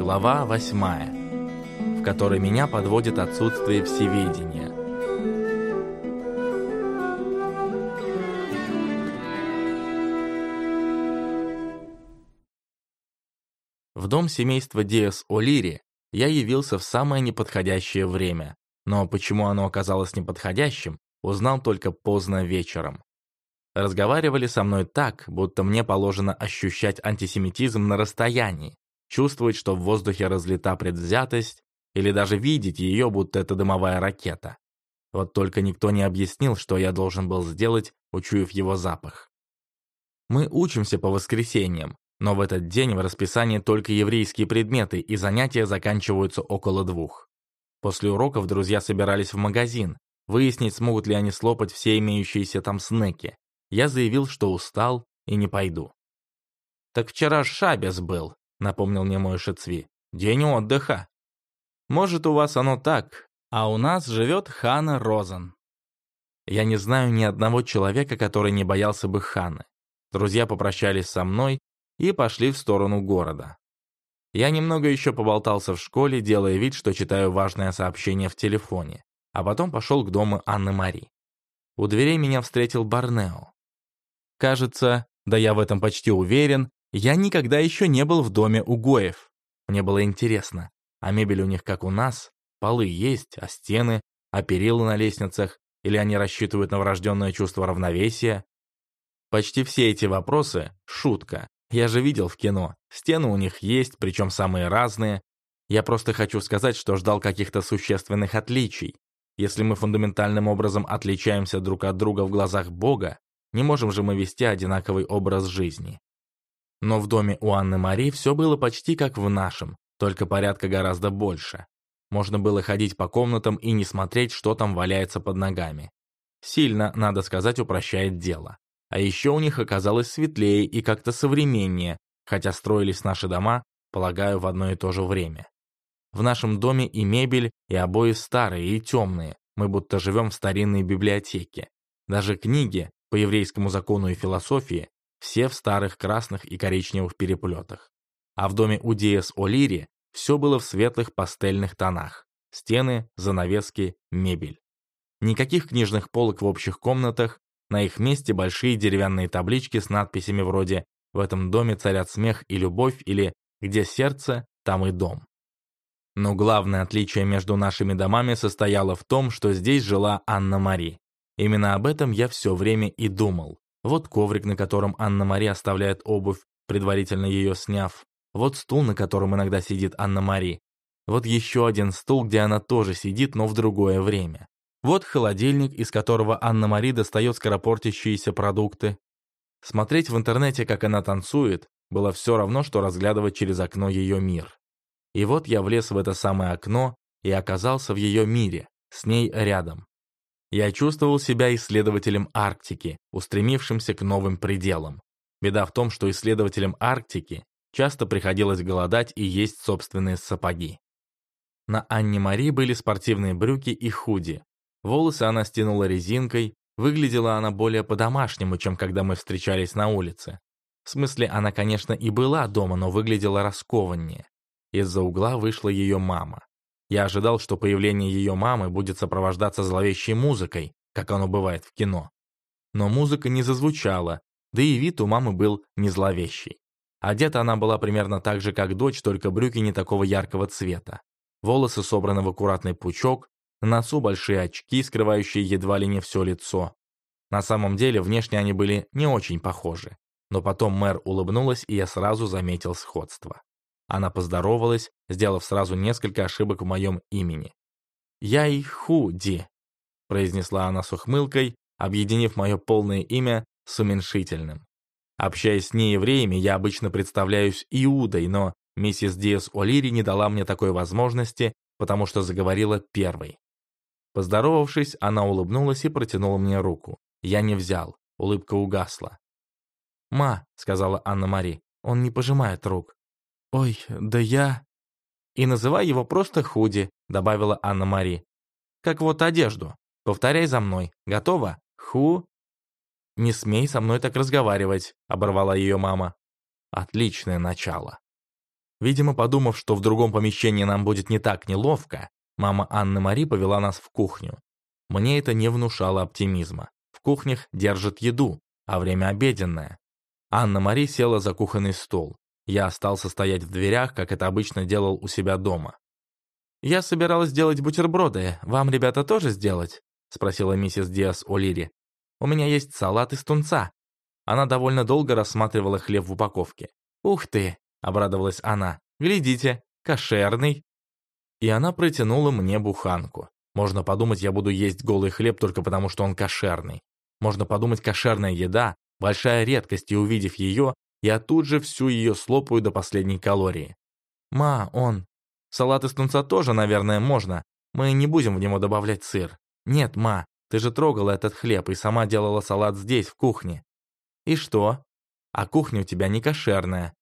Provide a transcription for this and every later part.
Глава восьмая, в которой меня подводит отсутствие всеведения. В дом семейства Диас О'Лири я явился в самое неподходящее время, но почему оно оказалось неподходящим, узнал только поздно вечером. Разговаривали со мной так, будто мне положено ощущать антисемитизм на расстоянии, чувствовать, что в воздухе разлита предвзятость, или даже видеть ее, будто это дымовая ракета. Вот только никто не объяснил, что я должен был сделать, учуяв его запах. Мы учимся по воскресеньям, но в этот день в расписании только еврейские предметы, и занятия заканчиваются около двух. После уроков друзья собирались в магазин, выяснить, смогут ли они слопать все имеющиеся там снеки. Я заявил, что устал и не пойду. «Так вчера шабес был», — напомнил мне мой Шецви. «День отдыха». «Может, у вас оно так, а у нас живет Хана Розен». Я не знаю ни одного человека, который не боялся бы Ханы. Друзья попрощались со мной и пошли в сторону города. Я немного еще поболтался в школе, делая вид, что читаю важное сообщение в телефоне, а потом пошел к дому Анны Мари. У дверей меня встретил Барнео. Кажется, да я в этом почти уверен, я никогда еще не был в доме у Гоев. Мне было интересно, а мебель у них как у нас? Полы есть, а стены, а перила на лестницах? Или они рассчитывают на врожденное чувство равновесия? Почти все эти вопросы — шутка, я же видел в кино. Стены у них есть, причем самые разные. Я просто хочу сказать, что ждал каких-то существенных отличий. Если мы фундаментальным образом отличаемся друг от друга в глазах Бога, не можем же мы вести одинаковый образ жизни. Но в доме у Анны Мари все было почти как в нашем, только порядка гораздо больше. Можно было ходить по комнатам и не смотреть, что там валяется под ногами. Сильно, надо сказать, упрощает дело. А еще у них оказалось светлее и как-то современнее, хотя строились наши дома, полагаю, в одно и то же время. В нашем доме и мебель, и обои старые и темные, мы будто живем в старинной библиотеке. Даже книги, по еврейскому закону и философии, все в старых красных и коричневых переплетах. А в доме у Диэс О'Лири все было в светлых пастельных тонах. Стены, занавески, мебель. Никаких книжных полок в общих комнатах, на их месте большие деревянные таблички с надписями вроде «В этом доме царят смех и любовь» или «Где сердце, там и дом». Но главное отличие между нашими домами состояло в том, что здесь жила Анна-Мари. Именно об этом я все время и думал. Вот коврик, на котором Анна-Мари оставляет обувь, предварительно ее сняв. Вот стул, на котором иногда сидит Анна-Мари. Вот еще один стул, где она тоже сидит, но в другое время. Вот холодильник, из которого Анна-Мари достает скоропортящиеся продукты. Смотреть в интернете, как она танцует, было все равно, что разглядывать через окно ее мир. И вот я влез в это самое окно и оказался в ее мире, с ней рядом. Я чувствовал себя исследователем Арктики, устремившимся к новым пределам. Беда в том, что исследователям Арктики часто приходилось голодать и есть собственные сапоги. На Анне Мари были спортивные брюки и худи, Волосы она стянула резинкой, выглядела она более по-домашнему, чем когда мы встречались на улице. В смысле, она, конечно, и была дома, но выглядела раскованнее. Из-за угла вышла ее мама. Я ожидал, что появление ее мамы будет сопровождаться зловещей музыкой, как оно бывает в кино. Но музыка не зазвучала, да и вид у мамы был не зловещий. Одета она была примерно так же, как дочь, только брюки не такого яркого цвета. Волосы собраны в аккуратный пучок, на носу большие очки, скрывающие едва ли не все лицо. На самом деле, внешне они были не очень похожи. Но потом мэр улыбнулась, и я сразу заметил сходство. Она поздоровалась, сделав сразу несколько ошибок в моем имени. «Яй Худи», — произнесла она с ухмылкой, объединив мое полное имя с уменьшительным. Общаясь с неевреями, я обычно представляюсь Иудой, но миссис Диас О'Лири не дала мне такой возможности, потому что заговорила первой. Поздоровавшись, она улыбнулась и протянула мне руку. Я не взял, улыбка угасла. «Ма», — сказала Анна-Мари, — «он не пожимает рук». «Ой, да я...» «И называй его просто Худи», — добавила Анна-Мари. «Как вот одежду. Повторяй за мной. Готово? Ху...» «Не смей со мной так разговаривать», — оборвала ее мама. «Отличное начало». Видимо, подумав, что в другом помещении нам будет не так неловко, мама Анны Мари повела нас в кухню. Мне это не внушало оптимизма. В кухнях держат еду, а время обеденное. Анна Мари села за кухонный стол. Я остался стоять в дверях, как это обычно делал у себя дома. «Я собиралась сделать бутерброды. Вам, ребята, тоже сделать?» — спросила миссис Диас О'Лири. «У меня есть салат из тунца». Она довольно долго рассматривала хлеб в упаковке. «Ух ты!» — обрадовалась она. «Глядите, кошерный!» И она протянула мне буханку. Можно подумать, я буду есть голый хлеб только потому, что он кошерный. Можно подумать, кошерная еда – большая редкость, и увидев ее, я тут же всю ее слопаю до последней калории. «Ма, он...» «Салат из тунца тоже, наверное, можно. Мы не будем в него добавлять сыр. Нет, ма, ты же трогала этот хлеб и сама делала салат здесь, в кухне». «И что?» «А кухня у тебя не кошерная.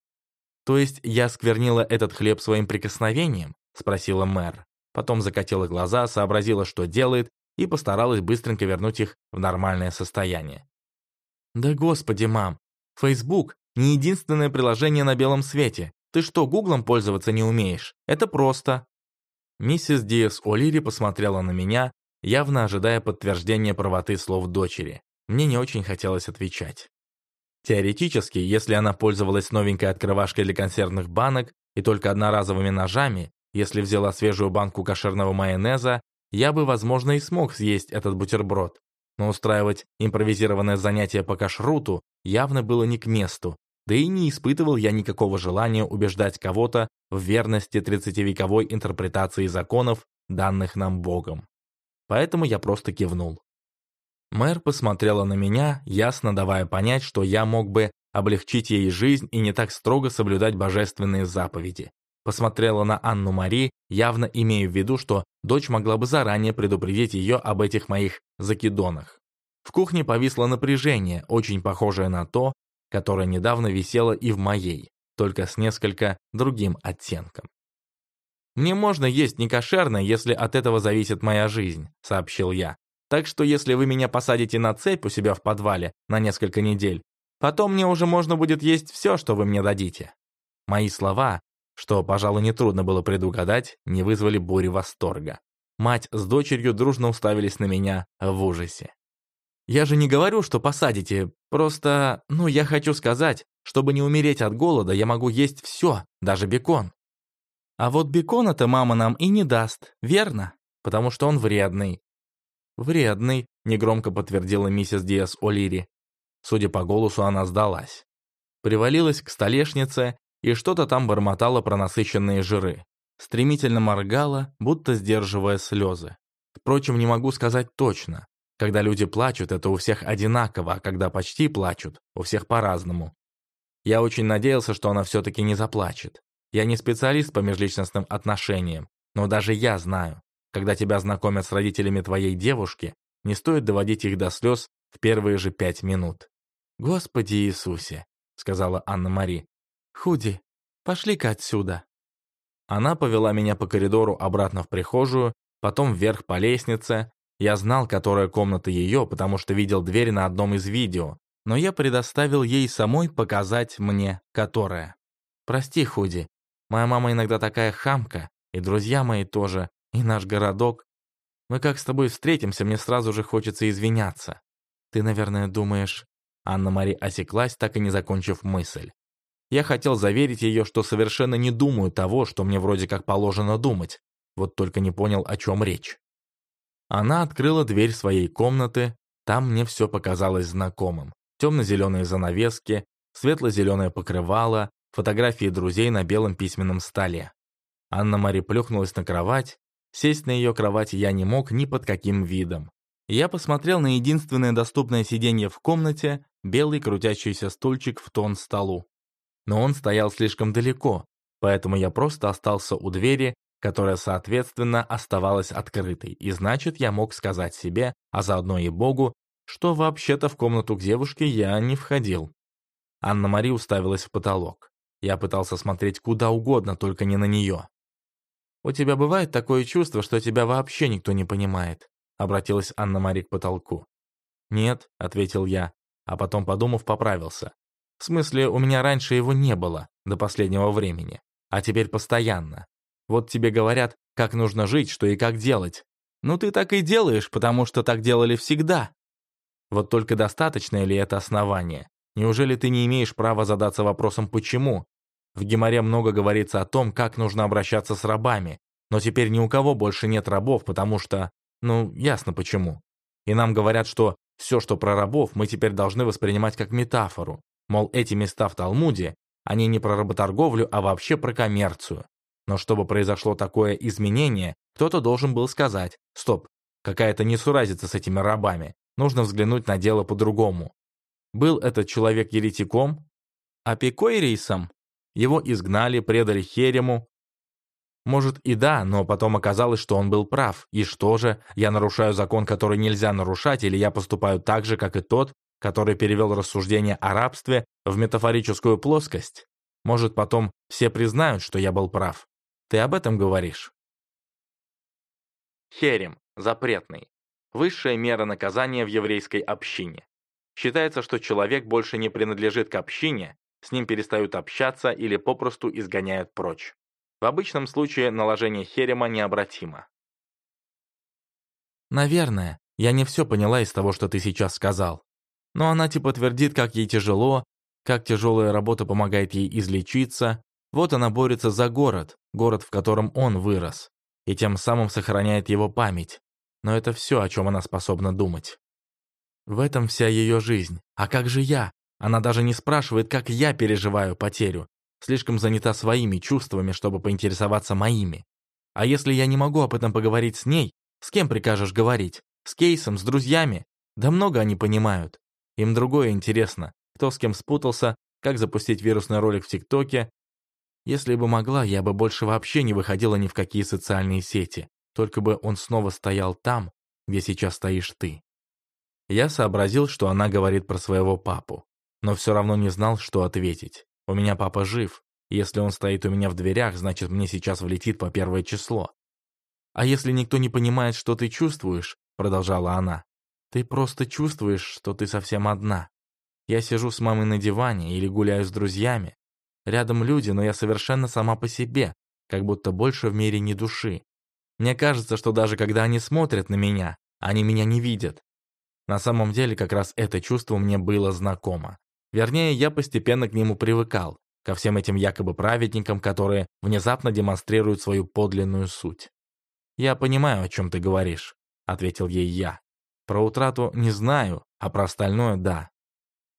«То есть я сквернила этот хлеб своим прикосновением?» — спросила мэр. Потом закатила глаза, сообразила, что делает, и постаралась быстренько вернуть их в нормальное состояние. «Да господи, мам! Facebook — не единственное приложение на белом свете. Ты что, гуглом пользоваться не умеешь? Это просто!» Миссис Диас О'Лири посмотрела на меня, явно ожидая подтверждения правоты слов дочери. Мне не очень хотелось отвечать. Теоретически, если она пользовалась новенькой открывашкой для консервных банок и только одноразовыми ножами, если взяла свежую банку кошерного майонеза, я бы, возможно, и смог съесть этот бутерброд. Но устраивать импровизированное занятие по кашруту явно было не к месту, да и не испытывал я никакого желания убеждать кого-то в верности 30-вековой интерпретации законов, данных нам Богом. Поэтому я просто кивнул. Мэр посмотрела на меня, ясно давая понять, что я мог бы облегчить ей жизнь и не так строго соблюдать божественные заповеди. Посмотрела на Анну Мари, явно имея в виду, что дочь могла бы заранее предупредить ее об этих моих закидонах. В кухне повисло напряжение, очень похожее на то, которое недавно висело и в моей, только с несколько другим оттенком. «Мне можно есть некошерно, если от этого зависит моя жизнь», — сообщил я. Так что если вы меня посадите на цепь у себя в подвале на несколько недель, потом мне уже можно будет есть все, что вы мне дадите». Мои слова, что, пожалуй, нетрудно было предугадать, не вызвали бури восторга. Мать с дочерью дружно уставились на меня в ужасе. «Я же не говорю, что посадите, просто, ну, я хочу сказать, чтобы не умереть от голода, я могу есть все, даже бекон». А вот бекона-то мама нам и не даст, верно? Потому что он вредный. «Вредный», — негромко подтвердила миссис Диас О'Лири. Судя по голосу, она сдалась. Привалилась к столешнице и что-то там бормотала про насыщенные жиры. Стремительно моргала, будто сдерживая слезы. Впрочем, не могу сказать точно. Когда люди плачут, это у всех одинаково, а когда почти плачут, у всех по-разному. Я очень надеялся, что она все-таки не заплачет. Я не специалист по межличностным отношениям, но даже я знаю, когда тебя знакомят с родителями твоей девушки, не стоит доводить их до слез в первые же пять минут. «Господи Иисусе!» — сказала Анна-Мари. «Худи, пошли-ка отсюда!» Она повела меня по коридору обратно в прихожую, потом вверх по лестнице. Я знал, которая комната ее, потому что видел дверь на одном из видео, но я предоставил ей самой показать мне, которая. «Прости, Худи, моя мама иногда такая хамка, и друзья мои тоже, и наш городок. Мы как с тобой встретимся, мне сразу же хочется извиняться. Ты, наверное, думаешь...» Анна-Мари осеклась, так и не закончив мысль. Я хотел заверить ее, что совершенно не думаю того, что мне вроде как положено думать, вот только не понял, о чем речь. Она открыла дверь своей комнаты, там мне все показалось знакомым. Темно-зеленые занавески, светло-зеленое покрывало, фотографии друзей на белом письменном столе. Анна-Мари плюхнулась на кровать, Сесть на ее кровать я не мог ни под каким видом. Я посмотрел на единственное доступное сиденье в комнате, белый крутящийся стульчик в тон столу. Но он стоял слишком далеко, поэтому я просто остался у двери, которая, соответственно, оставалась открытой, и значит, я мог сказать себе, а заодно и Богу, что вообще-то в комнату к девушке я не входил. Анна-Мари уставилась в потолок. Я пытался смотреть куда угодно, только не на нее. «У тебя бывает такое чувство, что тебя вообще никто не понимает?» Обратилась Анна-Мари к потолку. «Нет», — ответил я, а потом, подумав, поправился. «В смысле, у меня раньше его не было, до последнего времени. а теперь постоянно. Вот тебе говорят, как нужно жить, что и как делать. Ну ты так и делаешь, потому что так делали всегда. Вот только достаточно ли это основание? Неужели ты не имеешь права задаться вопросом «почему»? В Геморе много говорится о том, как нужно обращаться с рабами, но теперь ни у кого больше нет рабов, потому что, ну, ясно почему. И нам говорят, что все, что про рабов, мы теперь должны воспринимать как метафору. Мол, эти места в Талмуде, они не про работорговлю, а вообще про коммерцию. Но чтобы произошло такое изменение, кто-то должен был сказать, стоп, какая-то несуразица с этими рабами, нужно взглянуть на дело по-другому. Был этот человек еретиком? Апикойрейсом? Его изгнали, предали Херему, может и да, но потом оказалось, что он был прав. И что же, я нарушаю закон, который нельзя нарушать, или я поступаю так же, как и тот, который перевел рассуждение о рабстве в метафорическую плоскость? Может, потом все признают, что я был прав? Ты об этом говоришь? Херем, запретный. Высшая мера наказания в еврейской общине. Считается, что человек больше не принадлежит к общине, с ним перестают общаться или попросту изгоняют прочь. В обычном случае наложение херема необратимо. Наверное, я не все поняла из того, что ты сейчас сказал. Но она типа твердит, как ей тяжело, как тяжелая работа помогает ей излечиться. Вот она борется за город, город, в котором он вырос, и тем самым сохраняет его память. Но это все, о чем она способна думать. В этом вся ее жизнь. А как же я? Она даже не спрашивает, как я переживаю потерю слишком занята своими чувствами, чтобы поинтересоваться моими. А если я не могу об этом поговорить с ней, с кем прикажешь говорить? С Кейсом, с друзьями? Да много они понимают. Им другое интересно. Кто с кем спутался, как запустить вирусный ролик в ТикТоке. Если бы могла, я бы больше вообще не выходила ни в какие социальные сети. Только бы он снова стоял там, где сейчас стоишь ты. Я сообразил, что она говорит про своего папу, но все равно не знал, что ответить. У меня папа жив. Если он стоит у меня в дверях, значит, мне сейчас влетит по первое число. А если никто не понимает, что ты чувствуешь, продолжала она, ты просто чувствуешь, что ты совсем одна. Я сижу с мамой на диване или гуляю с друзьями. Рядом люди, но я совершенно сама по себе, как будто больше в мире ни души. Мне кажется, что даже когда они смотрят на меня, они меня не видят. На самом деле, как раз это чувство мне было знакомо. Вернее, я постепенно к нему привыкал, ко всем этим якобы праведникам, которые внезапно демонстрируют свою подлинную суть. «Я понимаю, о чем ты говоришь», — ответил ей я. «Про утрату не знаю, а про остальное — да.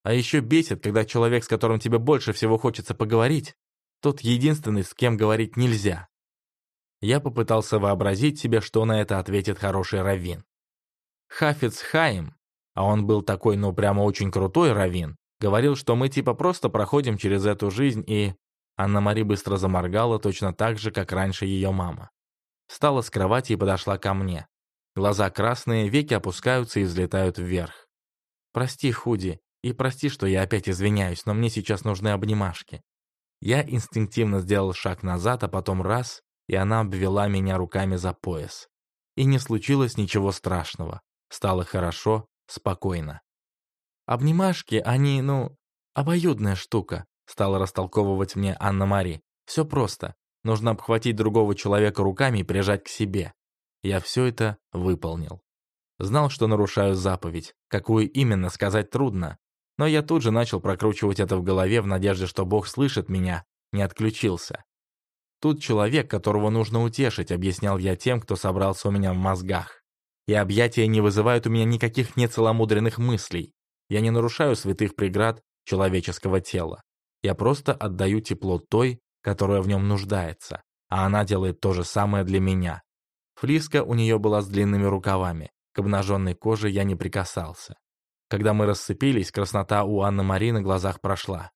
А еще бесит, когда человек, с которым тебе больше всего хочется поговорить, тот единственный, с кем говорить нельзя». Я попытался вообразить себе, что на это ответит хороший раввин. Хафиц Хаим, а он был такой, ну прямо очень крутой раввин, Говорил, что мы типа просто проходим через эту жизнь и... Анна-Мари быстро заморгала точно так же, как раньше ее мама. Встала с кровати и подошла ко мне. Глаза красные, веки опускаются и взлетают вверх. «Прости, Худи, и прости, что я опять извиняюсь, но мне сейчас нужны обнимашки». Я инстинктивно сделал шаг назад, а потом раз, и она обвела меня руками за пояс. И не случилось ничего страшного. Стало хорошо, спокойно. Обнимашки, они, ну, обоюдная штука, стала растолковывать мне Анна-Мари. Все просто. Нужно обхватить другого человека руками и прижать к себе. Я все это выполнил. Знал, что нарушаю заповедь. Какую именно, сказать трудно. Но я тут же начал прокручивать это в голове в надежде, что Бог слышит меня, не отключился. Тут человек, которого нужно утешить, объяснял я тем, кто собрался у меня в мозгах. И объятия не вызывают у меня никаких нецеломудренных мыслей. Я не нарушаю святых преград человеческого тела. Я просто отдаю тепло той, которая в нем нуждается, а она делает то же самое для меня. Флиска у нее была с длинными рукавами, к обнаженной коже я не прикасался. Когда мы рассыпились, краснота у Анны Мари на глазах прошла.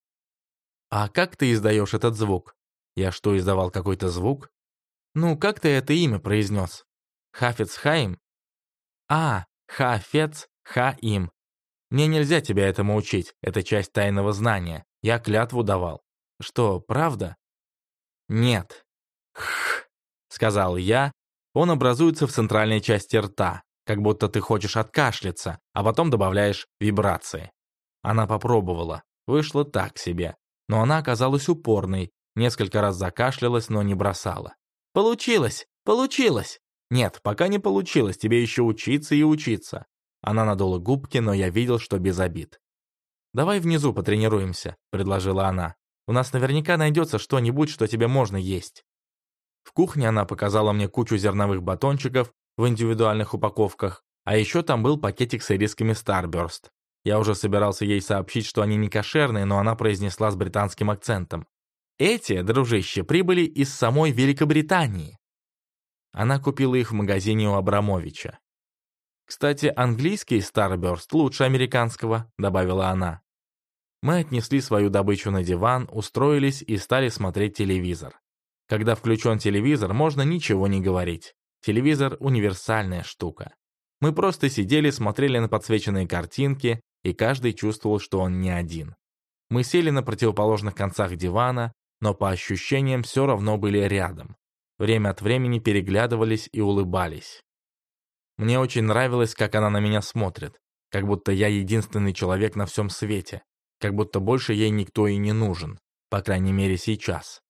«А как ты издаешь этот звук?» «Я что, издавал какой-то звук?» «Ну, как ты это имя произнес?» «Хафец Хаим?» «А, Хафец Хаим. Мне нельзя тебя этому учить, это часть тайного знания. Я клятву давал. Что, правда? Нет. Хх, сказал я. Он образуется в центральной части рта, как будто ты хочешь откашляться, а потом добавляешь вибрации. Она попробовала. Вышло так себе. Но она оказалась упорной, Несколько раз закашлялась, но не бросала. «Получилось! Получилось!» «Нет, пока не получилось, тебе еще учиться и учиться». Она надула губки, но я видел, что без обид. «Давай внизу потренируемся», — предложила она. «У нас наверняка найдется что-нибудь, что тебе можно есть». В кухне она показала мне кучу зерновых батончиков в индивидуальных упаковках, а еще там был пакетик с ирисками Starburst. Я уже собирался ей сообщить, что они не кошерные, но она произнесла с британским акцентом. «Эти, дружище, прибыли из самой Великобритании». Она купила их в магазине у Абрамовича. «Кстати, английский Starburst лучше американского», — добавила она. Мы отнесли свою добычу на диван, устроились и стали смотреть телевизор. Когда включен телевизор, можно ничего не говорить. Телевизор — универсальная штука. Мы просто сидели, смотрели на подсвеченные картинки, и каждый чувствовал, что он не один. Мы сели на противоположных концах дивана, но по ощущениям все равно были рядом. Время от времени переглядывались и улыбались. Мне очень нравилось, как она на меня смотрит, как будто я единственный человек на всем свете, как будто больше ей никто и не нужен, по крайней мере сейчас.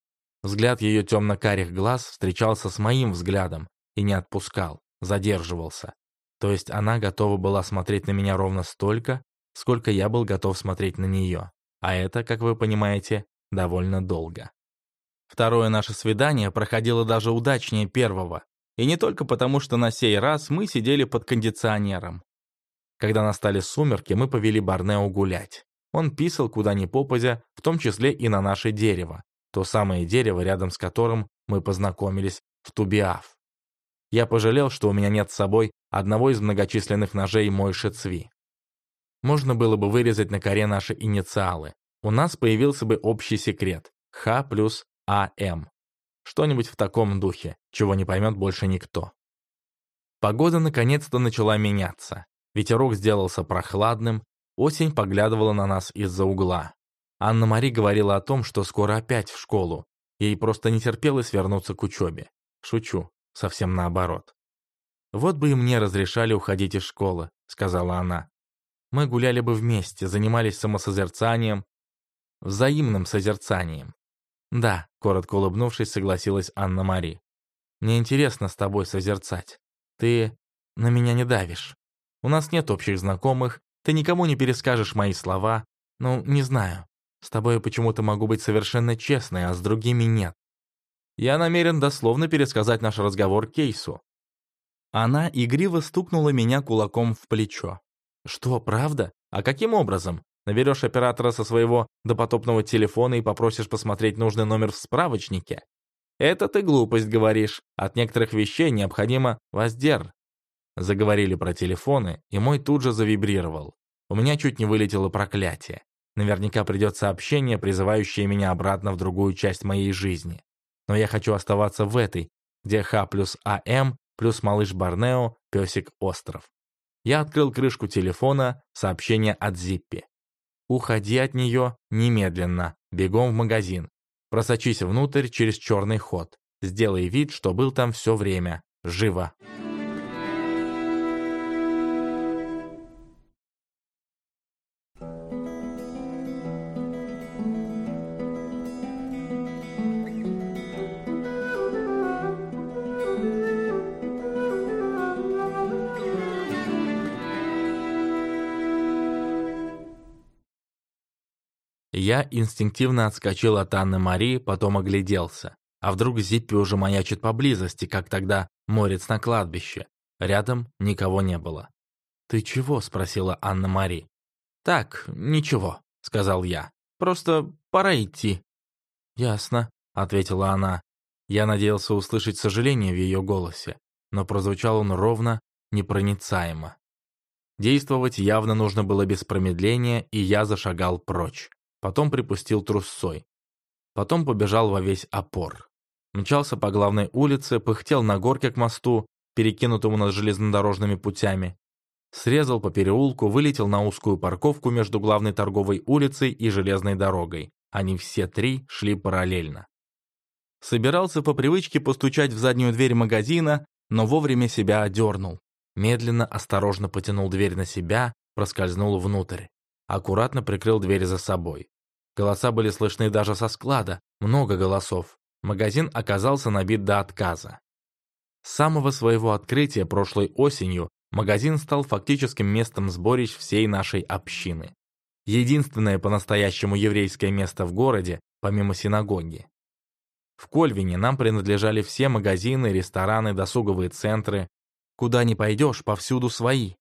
Взгляд ее темно-карих глаз встречался с моим взглядом и не отпускал, задерживался. То есть она готова была смотреть на меня ровно столько, сколько я был готов смотреть на нее. А это, как вы понимаете, довольно долго. Второе наше свидание проходило даже удачнее первого. И не только потому, что на сей раз мы сидели под кондиционером. Когда настали сумерки, мы повели Барнео гулять. Он писал куда ни попадя, в том числе и на наше дерево, то самое дерево, рядом с которым мы познакомились в Тубиаф. Я пожалел, что у меня нет с собой одного из многочисленных ножей Мойши Цви. Можно было бы вырезать на коре наши инициалы. У нас появился бы общий секрет – Х плюс АМ. Что-нибудь в таком духе, чего не поймет больше никто. Погода наконец-то начала меняться. Ветерок сделался прохладным, осень поглядывала на нас из-за угла. Анна-Мари говорила о том, что скоро опять в школу. Ей просто не терпелось вернуться к учебе. Шучу, совсем наоборот. «Вот бы и мне разрешали уходить из школы», — сказала она мы гуляли бы вместе, занимались самосозерцанием, взаимным созерцанием. Да, коротко улыбнувшись, согласилась Анна-Мари. Мне интересно с тобой созерцать. Ты на меня не давишь. У нас нет общих знакомых, ты никому не перескажешь мои слова. Ну, не знаю. С тобой почему-то могу быть совершенно честной, а с другими нет. Я намерен дословно пересказать наш разговор Кейсу. Она игриво стукнула меня кулаком в плечо. Что, правда? А каким образом? Наберешь оператора со своего допотопного телефона и попросишь посмотреть нужный номер в справочнике? Это ты глупость говоришь. От некоторых вещей необходимо воздер. Заговорили про телефоны, и мой тут же завибрировал. У меня чуть не вылетело проклятие. Наверняка придет сообщение, призывающее меня обратно в другую часть моей жизни. Но я хочу оставаться в этой, где Х плюс АМ плюс малыш Барнео, песик Остров. Я открыл крышку телефона, сообщение от Зиппи. «Уходи от нее немедленно, бегом в магазин. Просочись внутрь через черный ход. Сделай вид, что был там все время. Живо!» Я инстинктивно отскочил от Анны Марии, потом огляделся. А вдруг Зиппи уже маячит поблизости, как тогда морец на кладбище. Рядом никого не было. «Ты чего?» — спросила Анна Мари. «Так, ничего», — сказал я. «Просто пора идти». «Ясно», — ответила она. Я надеялся услышать сожаление в ее голосе, но прозвучал он ровно, непроницаемо. Действовать явно нужно было без промедления, и я зашагал прочь потом припустил трусцой. Потом побежал во весь опор. Мчался по главной улице, пыхтел на горке к мосту, перекинутому над железнодорожными путями. Срезал по переулку, вылетел на узкую парковку между главной торговой улицей и железной дорогой. Они все три шли параллельно. Собирался по привычке постучать в заднюю дверь магазина, но вовремя себя одернул. Медленно, осторожно потянул дверь на себя, проскользнул внутрь. Аккуратно прикрыл дверь за собой. Голоса были слышны даже со склада, много голосов. Магазин оказался набит до отказа. С самого своего открытия прошлой осенью магазин стал фактическим местом сборищ всей нашей общины. Единственное по-настоящему еврейское место в городе, помимо синагоги. В Кольвине нам принадлежали все магазины, рестораны, досуговые центры. Куда ни пойдешь, повсюду свои.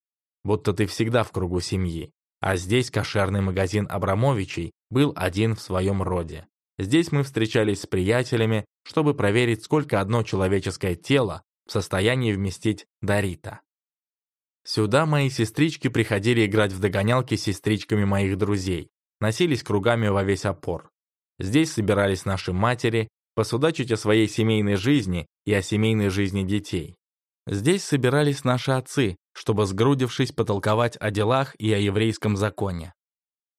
Будто ты всегда в кругу семьи. А здесь кошерный магазин Абрамовичей был один в своем роде. Здесь мы встречались с приятелями, чтобы проверить, сколько одно человеческое тело в состоянии вместить Дарита. Сюда мои сестрички приходили играть в догонялки с сестричками моих друзей, носились кругами во весь опор. Здесь собирались наши матери, посудачить о своей семейной жизни и о семейной жизни детей. Здесь собирались наши отцы, чтобы, сгрудившись, потолковать о делах и о еврейском законе.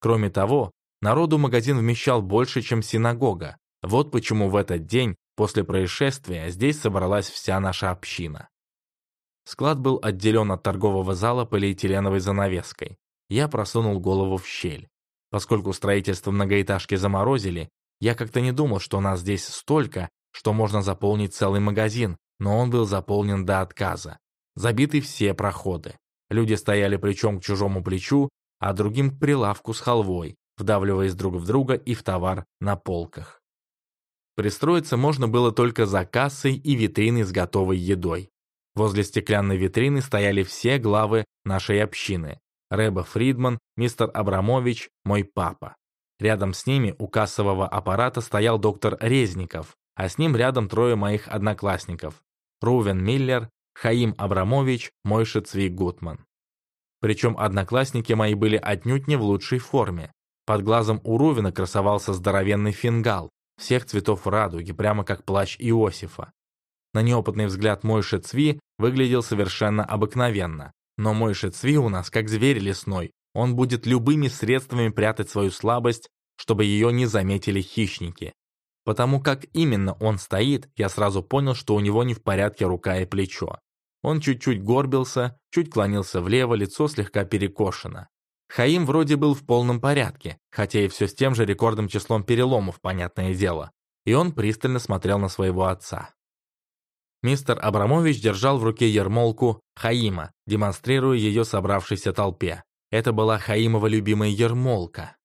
Кроме того, народу магазин вмещал больше, чем синагога. Вот почему в этот день, после происшествия, здесь собралась вся наша община. Склад был отделен от торгового зала полиэтиленовой занавеской. Я просунул голову в щель. Поскольку строительство многоэтажки заморозили, я как-то не думал, что нас здесь столько, что можно заполнить целый магазин, но он был заполнен до отказа. Забиты все проходы. Люди стояли плечом к чужому плечу, а другим к прилавку с халвой, вдавливаясь друг в друга и в товар на полках. Пристроиться можно было только за кассой и витриной с готовой едой. Возле стеклянной витрины стояли все главы нашей общины. Рэба Фридман, мистер Абрамович, мой папа. Рядом с ними у кассового аппарата стоял доктор Резников, а с ним рядом трое моих одноклассников. Рувен Миллер, Хаим Абрамович, Мойша Цви Гутман. Причем одноклассники мои были отнюдь не в лучшей форме. Под глазом у Рувена красовался здоровенный фингал, всех цветов радуги, прямо как плащ Иосифа. На неопытный взгляд Мойша Цви выглядел совершенно обыкновенно. Но Мойша Цви у нас как зверь лесной, он будет любыми средствами прятать свою слабость, чтобы ее не заметили хищники. Потому как именно он стоит, я сразу понял, что у него не в порядке рука и плечо. Он чуть-чуть горбился, чуть клонился влево, лицо слегка перекошено. Хаим вроде был в полном порядке, хотя и все с тем же рекордным числом переломов, понятное дело. И он пристально смотрел на своего отца. Мистер Абрамович держал в руке ермолку Хаима, демонстрируя ее собравшейся толпе. Это была Хаимова любимая ермолка.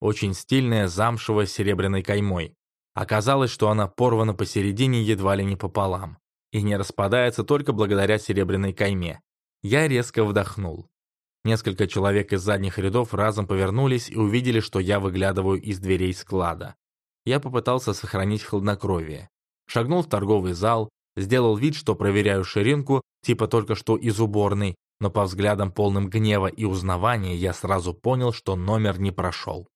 Очень стильная, замшевая, с серебряной каймой. Оказалось, что она порвана посередине едва ли не пополам. И не распадается только благодаря серебряной кайме. Я резко вдохнул. Несколько человек из задних рядов разом повернулись и увидели, что я выглядываю из дверей склада. Я попытался сохранить хладнокровие. Шагнул в торговый зал, сделал вид, что проверяю ширинку, типа только что из уборной, но по взглядам полным гнева и узнавания я сразу понял, что номер не прошел.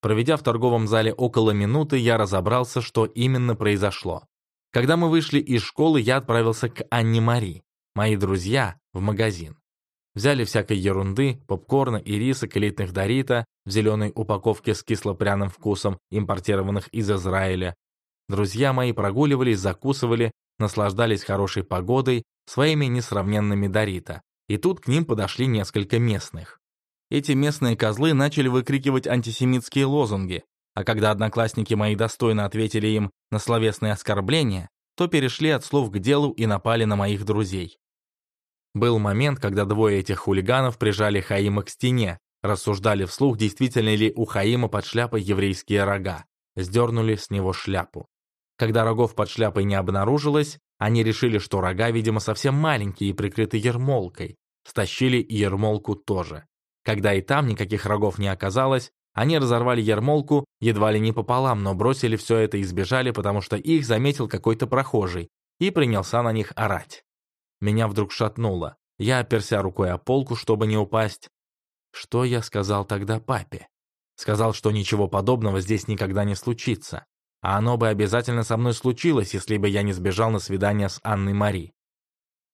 Проведя в торговом зале около минуты, я разобрался, что именно произошло. Когда мы вышли из школы, я отправился к Анне Мари, мои друзья, в магазин. Взяли всякой ерунды, попкорна и рисок элитных Дорита в зеленой упаковке с кисло-пряным вкусом, импортированных из Израиля. Друзья мои прогуливались, закусывали, наслаждались хорошей погодой, своими несравненными Дорита, и тут к ним подошли несколько местных. Эти местные козлы начали выкрикивать антисемитские лозунги, а когда одноклассники мои достойно ответили им на словесные оскорбления, то перешли от слов к делу и напали на моих друзей. Был момент, когда двое этих хулиганов прижали Хаима к стене, рассуждали вслух, действительно ли у Хаима под шляпой еврейские рога, сдернули с него шляпу. Когда рогов под шляпой не обнаружилось, они решили, что рога, видимо, совсем маленькие и прикрыты ермолкой. Стащили ермолку тоже. Когда и там никаких рогов не оказалось, они разорвали ермолку едва ли не пополам, но бросили все это и сбежали, потому что их заметил какой-то прохожий и принялся на них орать. Меня вдруг шатнуло. Я оперся рукой о полку, чтобы не упасть. Что я сказал тогда папе? Сказал, что ничего подобного здесь никогда не случится. А оно бы обязательно со мной случилось, если бы я не сбежал на свидание с Анной Мари.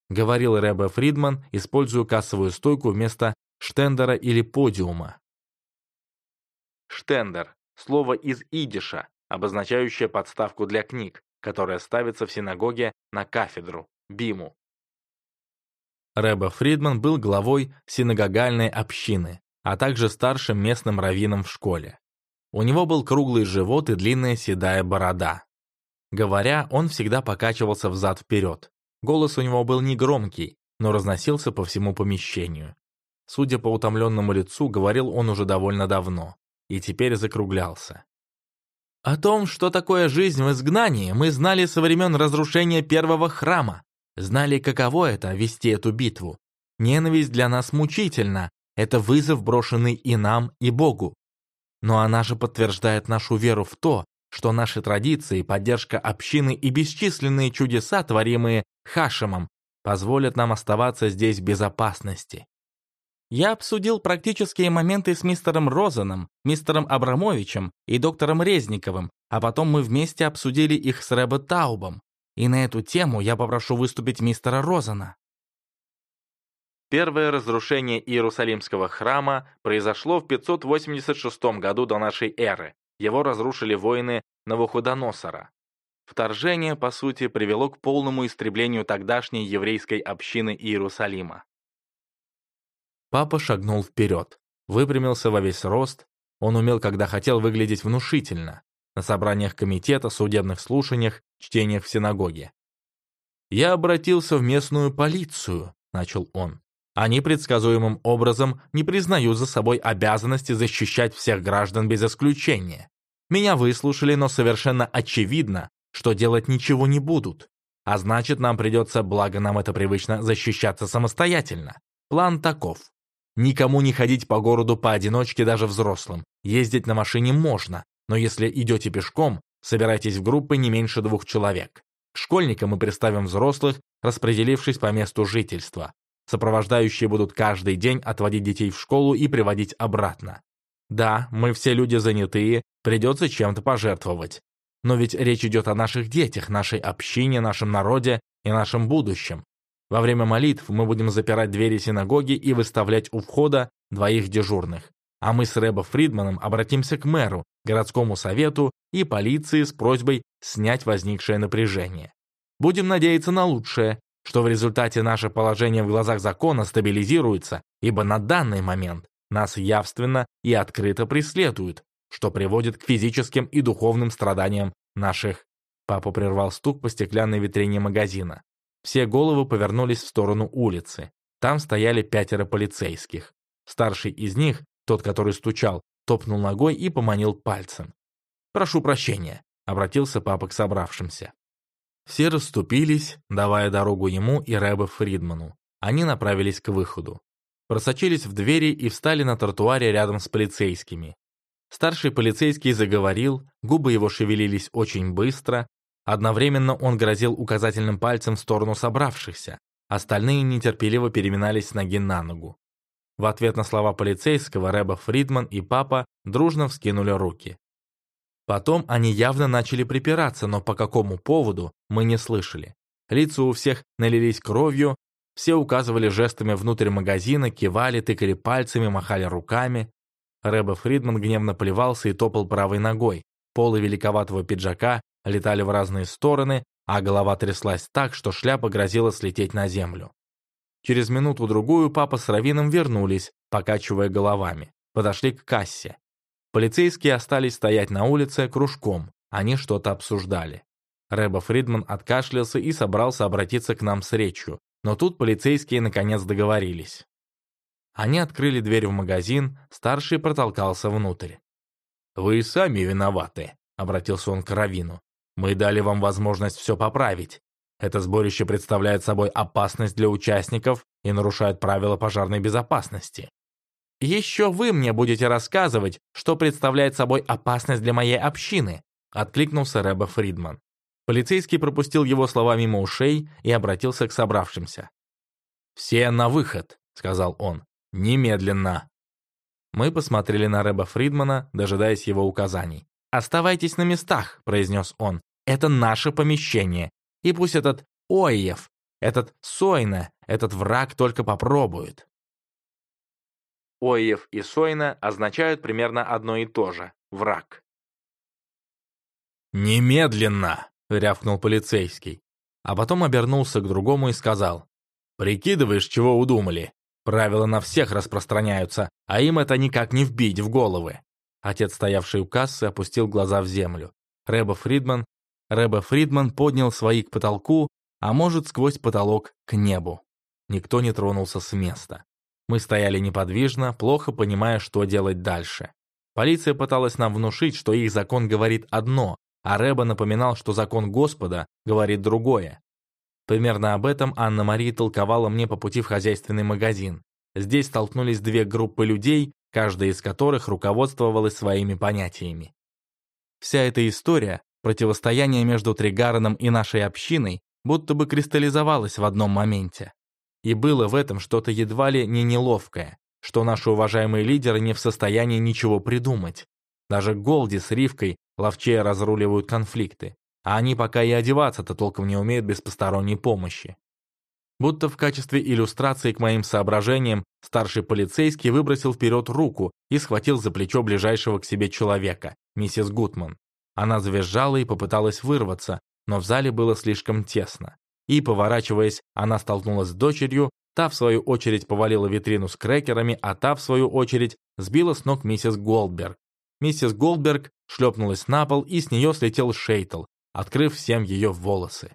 Говорил Рэбе Фридман, используя кассовую стойку вместо штендера или подиума. Штендер – слово из идиша, обозначающее подставку для книг, которая ставится в синагоге на кафедру, биму. Рэбе Фридман был главой синагогальной общины, а также старшим местным раввином в школе. У него был круглый живот и длинная седая борода. Говоря, он всегда покачивался взад-вперед. Голос у него был негромкий, но разносился по всему помещению. Судя по утомленному лицу, говорил он уже довольно давно, и теперь закруглялся. О том, что такое жизнь в изгнании, мы знали со времен разрушения первого храма, знали, каково это — вести эту битву. Ненависть для нас мучительна, это вызов, брошенный и нам, и Богу. Но она же подтверждает нашу веру в то, что наши традиции, поддержка общины и бесчисленные чудеса, творимые Хашемом, позволят нам оставаться здесь в безопасности. Я обсудил практические моменты с мистером Розаном, мистером Абрамовичем и доктором Резниковым, а потом мы вместе обсудили их с Рэбе Таубом. И на эту тему я попрошу выступить мистера Розана. Первое разрушение Иерусалимского храма произошло в 586 году до нашей эры. Его разрушили воины Навуходоносора. Вторжение, по сути, привело к полному истреблению тогдашней еврейской общины Иерусалима. Папа шагнул вперед, выпрямился во весь рост. Он умел, когда хотел, выглядеть внушительно. На собраниях комитета, судебных слушаниях, чтениях в синагоге. «Я обратился в местную полицию», — начал он. Они предсказуемым образом не признают за собой обязанности защищать всех граждан без исключения. Меня выслушали, но совершенно очевидно, что делать ничего не будут. А значит, нам придется, благо нам это привычно, защищаться самостоятельно. План таков. Никому не ходить по городу поодиночке даже взрослым. Ездить на машине можно, но если идете пешком, собирайтесь в группы не меньше двух человек. К школьникам мы представим взрослых, распределившись по месту жительства. Сопровождающие будут каждый день отводить детей в школу и приводить обратно. Да, мы все люди занятые, придется чем-то пожертвовать. Но ведь речь идет о наших детях, нашей общине, нашем народе и нашем будущем. Во время молитв мы будем запирать двери синагоги и выставлять у входа двоих дежурных. А мы с Рэбо Фридманом обратимся к мэру, городскому совету и полиции с просьбой снять возникшее напряжение. Будем надеяться на лучшее, что в результате наше положение в глазах закона стабилизируется, ибо на данный момент нас явственно и открыто преследуют, что приводит к физическим и духовным страданиям наших. Папа прервал стук по стеклянной витрине магазина. Все головы повернулись в сторону улицы. Там стояли пятеро полицейских. Старший из них, тот, который стучал, топнул ногой и поманил пальцем. «Прошу прощения», — обратился папа к собравшимся. Все расступились, давая дорогу ему и Рэбе Фридману. Они направились к выходу. Просочились в двери и встали на тротуаре рядом с полицейскими. Старший полицейский заговорил, губы его шевелились очень быстро. Одновременно он грозил указательным пальцем в сторону собравшихся. Остальные нетерпеливо переминались с ноги на ногу. В ответ на слова полицейского Рэба Фридман и папа дружно вскинули руки. Потом они явно начали припираться, но по какому поводу мы не слышали. Лица у всех налились кровью, все указывали жестами внутрь магазина, кивали, тыкали пальцами, махали руками. Рэбе Фридман гневно плевался и топал правой ногой. Полы великоватого пиджака летали в разные стороны, а голова тряслась так, что шляпа грозила слететь на землю. Через минуту-другую папа с Равином вернулись, покачивая головами. Подошли к кассе. Полицейские остались стоять на улице кружком, они что-то обсуждали. Рэба Фридман откашлялся и собрался обратиться к нам с речью, но тут полицейские наконец договорились. Они открыли дверь в магазин, старший протолкался внутрь. «Вы сами виноваты», — обратился он к Равину. «Мы дали вам возможность все поправить. Это сборище представляет собой опасность для участников и нарушает правила пожарной безопасности. «Еще вы мне будете рассказывать, что представляет собой опасность для моей общины», откликнулся Рэбе Фридман. Полицейский пропустил его слова мимо ушей и обратился к собравшимся. «Все на выход», — сказал он. «Немедленно». Мы посмотрели на Рэба Фридмана, дожидаясь его указаний. «Оставайтесь на местах», — произнес он. «Это наше помещение. И пусть этот Оев, этот Сойна, этот враг только попробует». Оев и Сойна означают примерно одно и то же – враг. «Немедленно!» – рявкнул полицейский. А потом обернулся к другому и сказал. «Прикидываешь, чего удумали? Правила на всех распространяются, а им это никак не вбить в головы. Отец, стоявший у кассы, опустил глаза в землю. Рэба Фридман... Рэба Фридман поднял свои к потолку, а может, сквозь потолок к небу. Никто не тронулся с места. Мы стояли неподвижно, плохо понимая, что делать дальше. Полиция пыталась нам внушить, что их закон говорит одно, а Рэба напоминал, что закон Господа говорит другое. Примерно об этом Анна-Мария толковала мне по пути в хозяйственный магазин. Здесь столкнулись две группы людей, каждая из которых руководствовалась своими понятиями. Вся эта история, противостояние между Тригараном и нашей общиной, будто бы кристаллизовалась в одном моменте. И было в этом что-то едва ли не неловкое, что наши уважаемые лидеры не в состоянии ничего придумать. Даже Голди с Ривкой ловчее разруливают конфликты, а они пока и одеваться-то толком не умеют без посторонней помощи. Будто в качестве иллюстрации к моим соображениям старший полицейский выбросил вперед руку и схватил за плечо ближайшего к себе человека, миссис Гутман. Она завизжала и попыталась вырваться, но в зале было слишком тесно. И, поворачиваясь, она столкнулась с дочерью, та, в свою очередь, повалила витрину с крекерами, а та, в свою очередь, сбила с ног миссис Голдберг. Миссис Голдберг шлепнулась на пол, и с нее слетел шейтл, открыв всем ее волосы.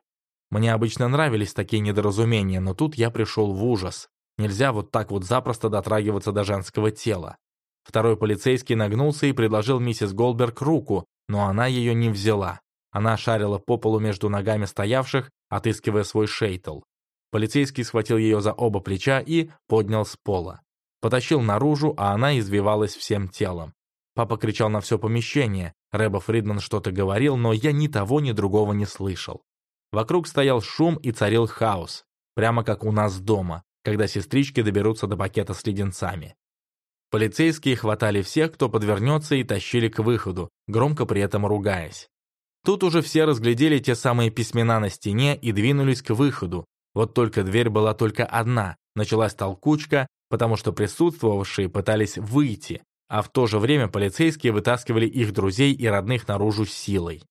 Мне обычно нравились такие недоразумения, но тут я пришел в ужас. Нельзя вот так вот запросто дотрагиваться до женского тела. Второй полицейский нагнулся и предложил миссис Голдберг руку, но она ее не взяла. Она шарила по полу между ногами стоявших, отыскивая свой шейтл. Полицейский схватил ее за оба плеча и поднял с пола. Потащил наружу, а она извивалась всем телом. Папа кричал на все помещение, Рэба Фридман что-то говорил, но я ни того, ни другого не слышал. Вокруг стоял шум и царил хаос, прямо как у нас дома, когда сестрички доберутся до пакета с леденцами. Полицейские хватали всех, кто подвернется, и тащили к выходу, громко при этом ругаясь. Тут уже все разглядели те самые письмена на стене и двинулись к выходу. Вот только дверь была только одна, началась толкучка, потому что присутствовавшие пытались выйти, а в то же время полицейские вытаскивали их друзей и родных наружу силой.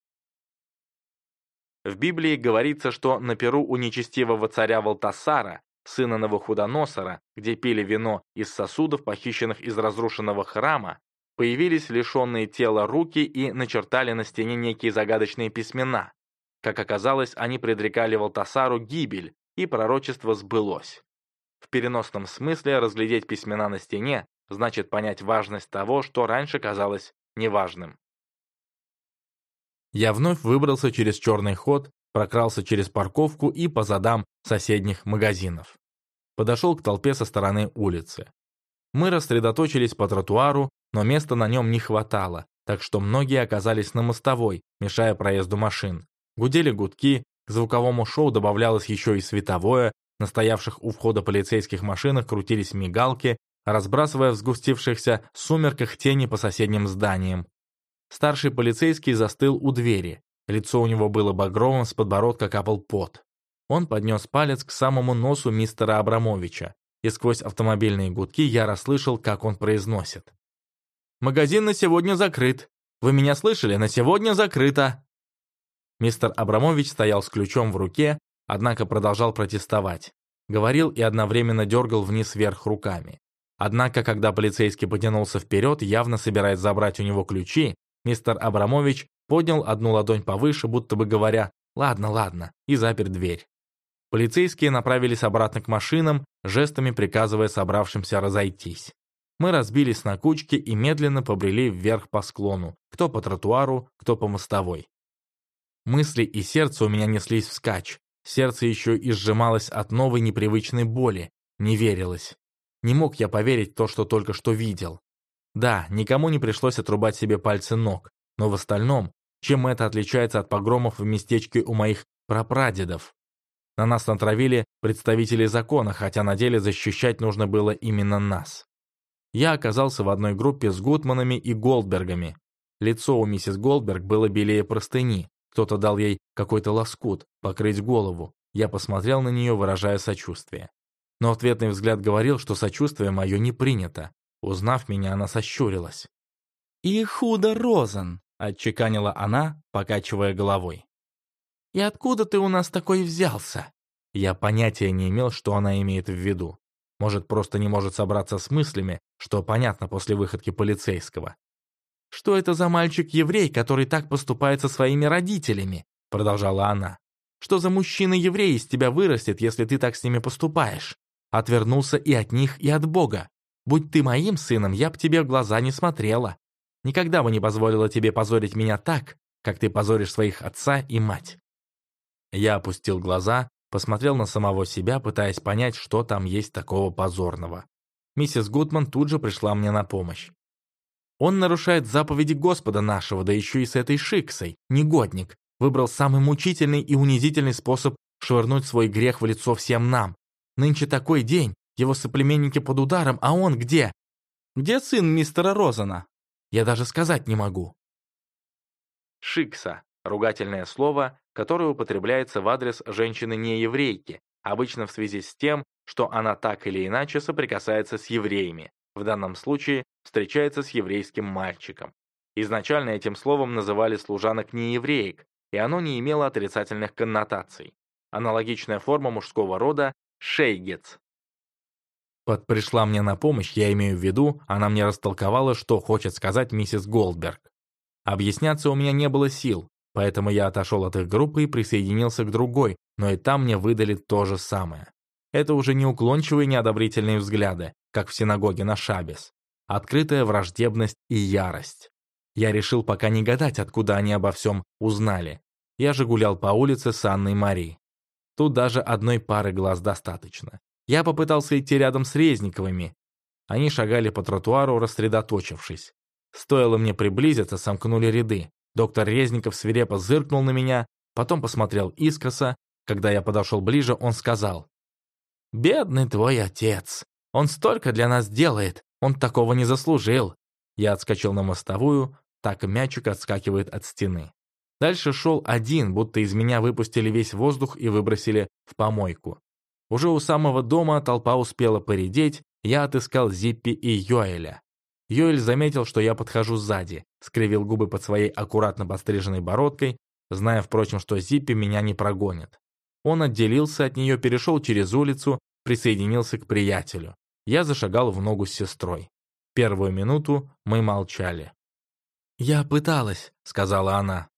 В Библии говорится, что на перу у нечестивого царя Валтасара, сына Новохудоносора, где пили вино из сосудов, похищенных из разрушенного храма, появились лишенные тела руки и начертали на стене некие загадочные письмена. Как оказалось, они предрекали Валтасару гибель, и пророчество сбылось. В переносном смысле разглядеть письмена на стене значит понять важность того, что раньше казалось неважным. Я вновь выбрался через черный ход, прокрался через парковку и по задам соседних магазинов. Подошел к толпе со стороны улицы. Мы рассредоточились по тротуару, но места на нем не хватало, так что многие оказались на мостовой, мешая проезду машин. Гудели гудки, к звуковому шоу добавлялось еще и световое, на стоявших у входа полицейских машинах крутились мигалки, разбрасывая в сгустившихся сумерках тени по соседним зданиям. Старший полицейский застыл у двери. Лицо у него было багровым, с подбородка капал пот. Он поднес палец к самому носу мистера Абрамовича, и сквозь автомобильные гудки я расслышал, как он произносит. «Магазин на сегодня закрыт. Вы меня слышали? На сегодня закрыто!» Мистер Абрамович стоял с ключом в руке, однако продолжал протестовать. Говорил и одновременно дергал вниз-вверх руками. Однако, когда полицейский потянулся вперед, явно собираясь забрать у него ключи, мистер Абрамович поднял одну ладонь повыше, будто бы говоря «Ладно, ладно», и запер дверь. Полицейские направились обратно к машинам, жестами приказывая собравшимся разойтись. Мы разбились на кучки и медленно побрели вверх по склону, кто по тротуару, кто по мостовой. Мысли и сердце у меня неслись вскачь, сердце еще и сжималось от новой непривычной боли, не верилось. Не мог я поверить то, что только что видел. Да, никому не пришлось отрубать себе пальцы ног, но в остальном, чем это отличается от погромов в местечке у моих прапрадедов? На нас натравили представители закона, хотя на деле защищать нужно было именно нас. Я оказался в одной группе с Гутманами и Голдбергами. Лицо у миссис Голдберг было белее простыни, кто-то дал ей какой-то лоскут, покрыть голову. Я посмотрел на нее, выражая сочувствие но ответный взгляд говорил, что сочувствие мое не принято. Узнав меня, она сощурилась. «И худо розан», — отчеканила она, покачивая головой. «И откуда ты у нас такой взялся?» Я понятия не имел, что она имеет в виду. Может, просто не может собраться с мыслями, что понятно после выходки полицейского. «Что это за мальчик-еврей, который так поступает со своими родителями?» продолжала она. «Что за мужчина-еврей из тебя вырастет, если ты так с ними поступаешь? Отвернулся и от них, и от Бога. Будь ты моим сыном, я б тебе в глаза не смотрела. Никогда бы не позволила тебе позорить меня так, как ты позоришь своих отца и мать». Я опустил глаза, посмотрел на самого себя, пытаясь понять, что там есть такого позорного. Миссис Гудман тут же пришла мне на помощь. Он нарушает заповеди Господа нашего, да еще и с этой шиксой, негодник. Выбрал самый мучительный и унизительный способ швырнуть свой грех в лицо всем нам. Нынче такой день, его соплеменники под ударом, а он где? Где сын мистера Розана? Я даже сказать не могу. Шикса – ругательное слово, которое употребляется в адрес женщины-нееврейки, обычно в связи с тем, что она так или иначе соприкасается с евреями, в данном случае встречается с еврейским мальчиком. Изначально этим словом называли служанок неевреек, и оно не имело отрицательных коннотаций. Аналогичная форма мужского рода – шейгец. Под «пришла мне на помощь» я имею в виду, она мне растолковала, что хочет сказать миссис Голдберг. Объясняться у меня не было сил, поэтому я отошел от их группы и присоединился к другой, но и там мне выдали то же самое. Это уже не уклончивые неодобрительные взгляды, как в синагоге на Шабес. Открытая враждебность и ярость. Я решил пока не гадать, откуда они обо всем узнали. Я же гулял по улице с Анной Мари. Тут даже одной пары глаз достаточно. Я попытался идти рядом с Резниковыми. Они шагали по тротуару, рассредоточившись. Стоило мне приблизиться, сомкнули ряды. Доктор Резников свирепо зыркнул на меня, потом посмотрел искоса. Когда я подошел ближе, он сказал, «Бедный твой отец! Он столько для нас делает, он такого не заслужил!» Я отскочил на мостовую, так мячик отскакивает от стены. Дальше шел один, будто из меня выпустили весь воздух и выбросили в помойку. Уже у самого дома толпа успела поредеть, я отыскал Зиппи и Йоэля. Йоэль заметил, что я подхожу сзади, скривил губы под своей аккуратно постриженной бородкой, зная, впрочем, что Зиппи меня не прогонит. Он отделился от нее, перешел через улицу, присоединился к приятелю. Я зашагал в ногу с сестрой. Первую минуту мы молчали. «Я пыталась», — сказала она.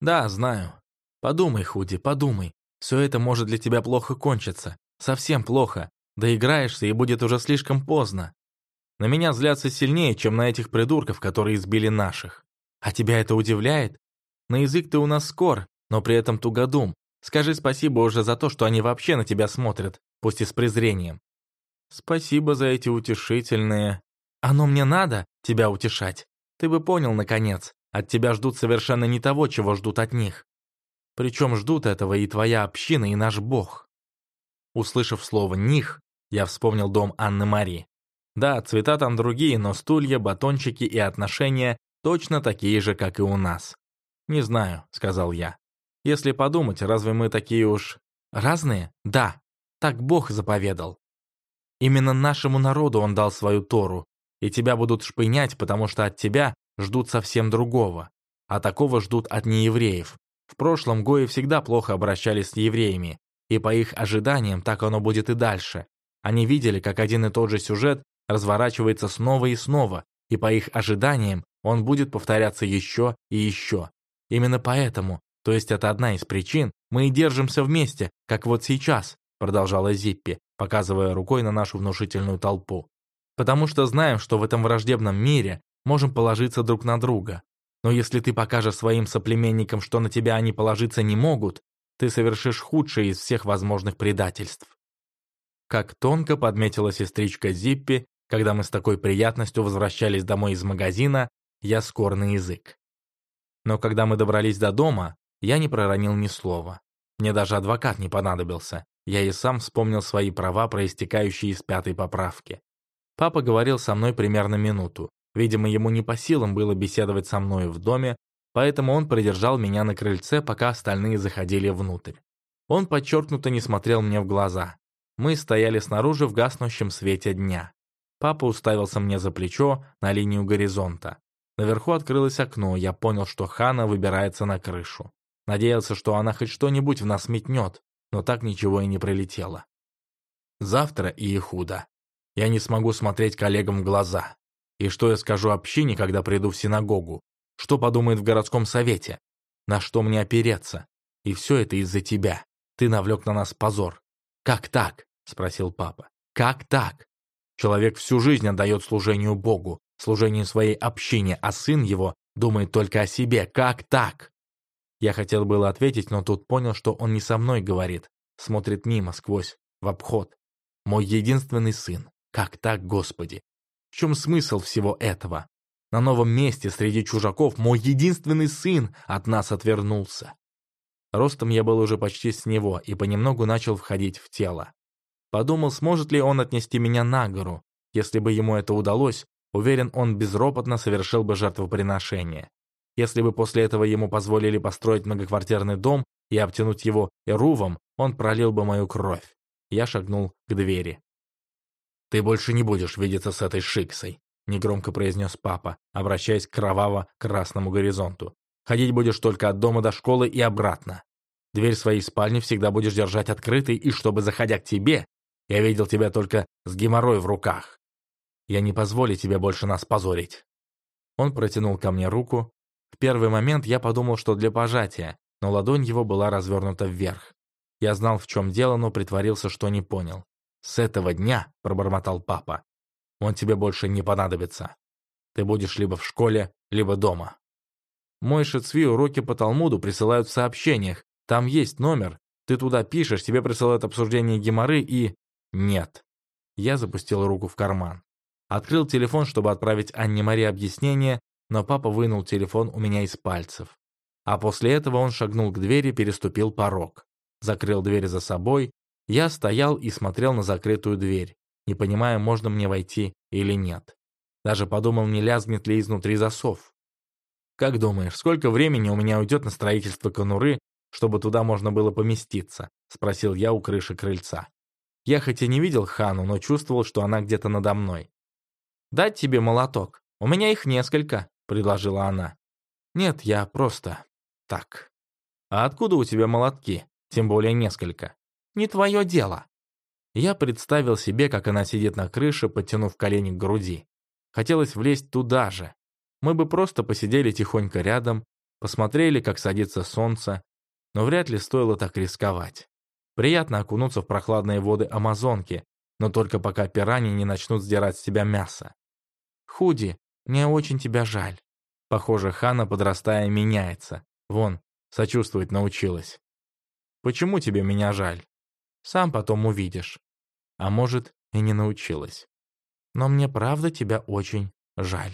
«Да, знаю. Подумай, Худи, подумай. Все это может для тебя плохо кончиться. Совсем плохо. Доиграешься, и будет уже слишком поздно. На меня злятся сильнее, чем на этих придурков, которые избили наших. А тебя это удивляет? На язык ты у нас скор, но при этом тугодум. Скажи спасибо уже за то, что они вообще на тебя смотрят, пусть и с презрением. Спасибо за эти утешительные... Оно мне надо, тебя утешать. Ты бы понял, наконец, от тебя ждут совершенно не того, чего ждут от них. Причем ждут этого и твоя община, и наш Бог. Услышав слово «них», я вспомнил дом Анны Мари. Да, цвета там другие, но стулья, батончики и отношения точно такие же, как и у нас. «Не знаю», — сказал я. «Если подумать, разве мы такие уж...» «Разные? Да. Так Бог заповедал. Именно нашему народу он дал свою Тору, и тебя будут шпынять, потому что от тебя ждут совсем другого. А такого ждут от неевреев. В прошлом Гои всегда плохо обращались с евреями, и по их ожиданиям так оно будет и дальше. Они видели, как один и тот же сюжет разворачивается снова и снова, и по их ожиданиям он будет повторяться еще и еще. Именно поэтому, то есть это одна из причин, мы и держимся вместе, как вот сейчас, продолжала Зиппи, показывая рукой на нашу внушительную толпу. Потому что знаем, что в этом враждебном мире можем положиться друг на друга. Но если ты покажешь своим соплеменникам, что на тебя они положиться не могут, ты совершишь худшее из всех возможных предательств. Как тонко подметила сестричка Зиппи, когда мы с такой приятностью возвращались домой из магазина, я скор на язык. Но когда мы добрались до дома, я не проронил ни слова. Мне даже адвокат не понадобился. Я и сам вспомнил свои права, проистекающие из пятой поправки. Папа говорил со мной примерно минуту. Видимо, ему не по силам было беседовать со мной в доме, поэтому он придержал меня на крыльце, пока остальные заходили внутрь. Он подчеркнуто не смотрел мне в глаза. Мы стояли снаружи в гаснущем свете дня. Папа уставился мне за плечо на линию горизонта. Наверху открылось окно, я понял, что Хана выбирается на крышу. Надеялся, что она хоть что-нибудь в нас метнет, но так ничего и не прилетело. Завтра и худо. Я не смогу смотреть коллегам в глаза. И что я скажу общине, когда приду в синагогу? Что подумает в городском совете? На что мне опереться? И все это из-за тебя. Ты навлек на нас позор. Как так? Спросил папа. Как так? Человек всю жизнь отдает служению Богу, служению своей общине, а сын его думает только о себе. Как так? Я хотел было ответить, но тут понял, что он не со мной говорит, смотрит мимо, сквозь, в обход. Мой единственный сын. Как так, Господи? В чем смысл всего этого? На новом месте среди чужаков мой единственный сын от нас отвернулся. Ростом я был уже почти с него и понемногу начал входить в тело. Подумал, сможет ли он отнести меня на гору. Если бы ему это удалось, уверен, он безропотно совершил бы жертвоприношение. Если бы после этого ему позволили построить многоквартирный дом и обтянуть его эрувом, он пролил бы мою кровь. Я шагнул к двери. «Ты больше не будешь видеться с этой шиксой», — негромко произнес папа, обращаясь к кроваво-красному горизонту. «Ходить будешь только от дома до школы и обратно. Дверь своей спальни всегда будешь держать открытой, и чтобы, заходя к тебе, я видел тебя только с геморрой в руках. Я не позволю тебе больше нас позорить». Он протянул ко мне руку. В первый момент я подумал, что для пожатия, но ладонь его была развернута вверх. Я знал, в чем дело, но притворился, что не понял. «С этого дня», — пробормотал папа, — «он тебе больше не понадобится. Ты будешь либо в школе, либо дома». Мой Шицви уроки по Талмуду присылают в сообщениях. Там есть номер. Ты туда пишешь, тебе присылают обсуждение геморы и... Нет. Я запустил руку в карман. Открыл телефон, чтобы отправить Анне Мари объяснение, но папа вынул телефон у меня из пальцев. А после этого он шагнул к двери, переступил порог. Закрыл дверь за собой, я стоял и смотрел на закрытую дверь, не понимая, можно мне войти или нет. Даже подумал, не лязгнет ли изнутри засов. «Как думаешь, сколько времени у меня уйдет на строительство конуры, чтобы туда можно было поместиться?» — спросил я у крыши крыльца. Я хоть и не видел Хану, но чувствовал, что она где-то надо мной. «Дать тебе молоток? У меня их несколько», — предложила она. «Нет, я просто... так». «А откуда у тебя молотки? Тем более несколько?» Не твое дело». Я представил себе, как она сидит на крыше, подтянув колени к груди. Хотелось влезть туда же. Мы бы просто посидели тихонько рядом, посмотрели, как садится солнце, но вряд ли стоило так рисковать. Приятно окунуться в прохладные воды Амазонки, но только пока пираньи не начнут сдирать с тебя мясо. «Худи, мне очень тебя жаль». Похоже, Хана, подрастая, меняется. Вон, сочувствовать научилась. «Почему тебе меня жаль?» Сам потом увидишь. А может, и не научилась. Но мне правда тебя очень жаль.